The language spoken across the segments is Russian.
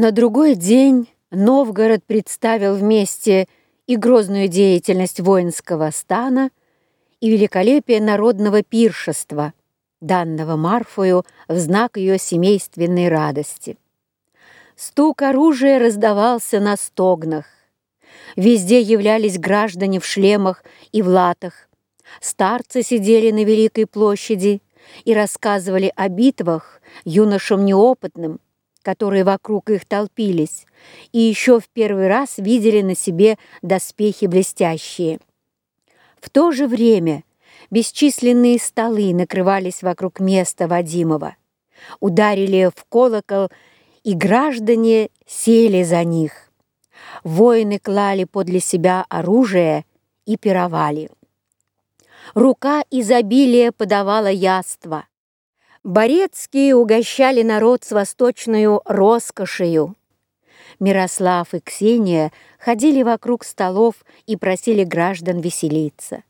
На другой день Новгород представил вместе и грозную деятельность воинского стана, и великолепие народного пиршества, данного Марфою в знак ее семейственной радости. Стук оружия раздавался на стогнах. Везде являлись граждане в шлемах и в латах. Старцы сидели на Великой площади и рассказывали о битвах юношам неопытным, которые вокруг их толпились, и еще в первый раз видели на себе доспехи блестящие. В то же время бесчисленные столы накрывались вокруг места Вадимова, ударили в колокол, и граждане сели за них. Воины клали подле себя оружие и пировали. Рука изобилия подавала яство. Борецкие угощали народ с восточную роскошью. Мирослав и Ксения ходили вокруг столов и просили граждан веселиться.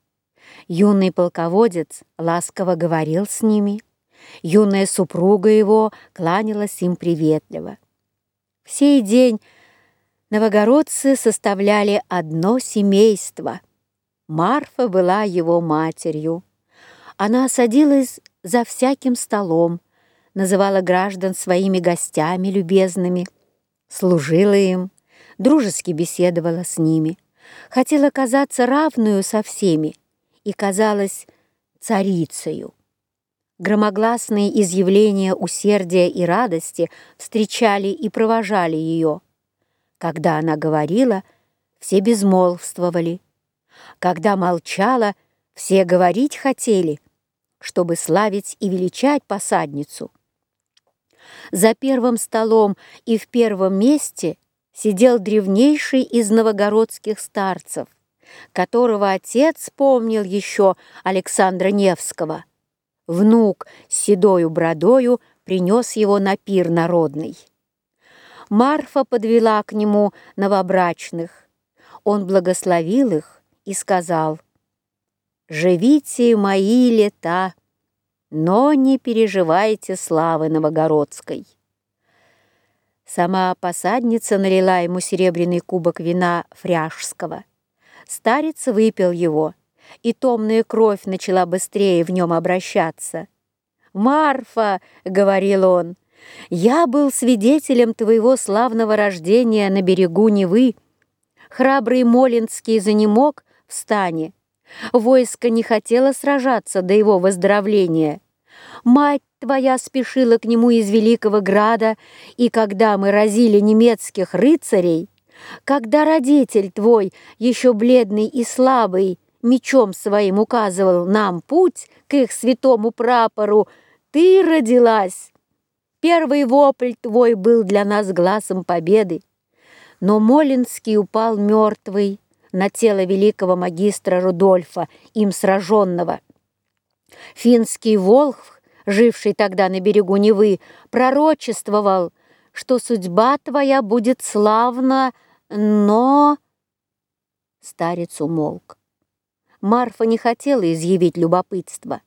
Юный полководец ласково говорил с ними. Юная супруга его кланялась им приветливо. В сей день новогородцы составляли одно семейство. Марфа была его матерью. Она садилась за всяким столом, называла граждан своими гостями любезными, служила им, дружески беседовала с ними, хотела казаться равную со всеми и казалась царицею. Громогласные изъявления усердия и радости встречали и провожали ее. Когда она говорила, все безмолвствовали. Когда молчала, все говорить хотели — чтобы славить и величать посадницу. За первым столом и в первом месте сидел древнейший из новогородских старцев, которого отец помнил еще Александра Невского. Внук с седою бродою принес его на пир народный. Марфа подвела к нему новобрачных. Он благословил их и сказал — Живите мои лета, но не переживайте славы Новогородской. Сама посадница налила ему серебряный кубок вина фряжского. Старец выпил его, и томная кровь начала быстрее в нем обращаться. «Марфа!» — говорил он. «Я был свидетелем твоего славного рождения на берегу Невы. Храбрый Молинский занемог в стане, Войско не хотело сражаться до его выздоровления. Мать твоя спешила к нему из Великого Града, и когда мы разили немецких рыцарей, когда родитель твой, еще бледный и слабый, мечом своим указывал нам путь к их святому прапору, ты родилась. Первый вопль твой был для нас глазом победы. Но Молинский упал мертвый, на тело великого магистра Рудольфа, им сраженного. Финский волх, живший тогда на берегу Невы, пророчествовал, что судьба твоя будет славна, но... Старец умолк. Марфа не хотела изъявить любопытство.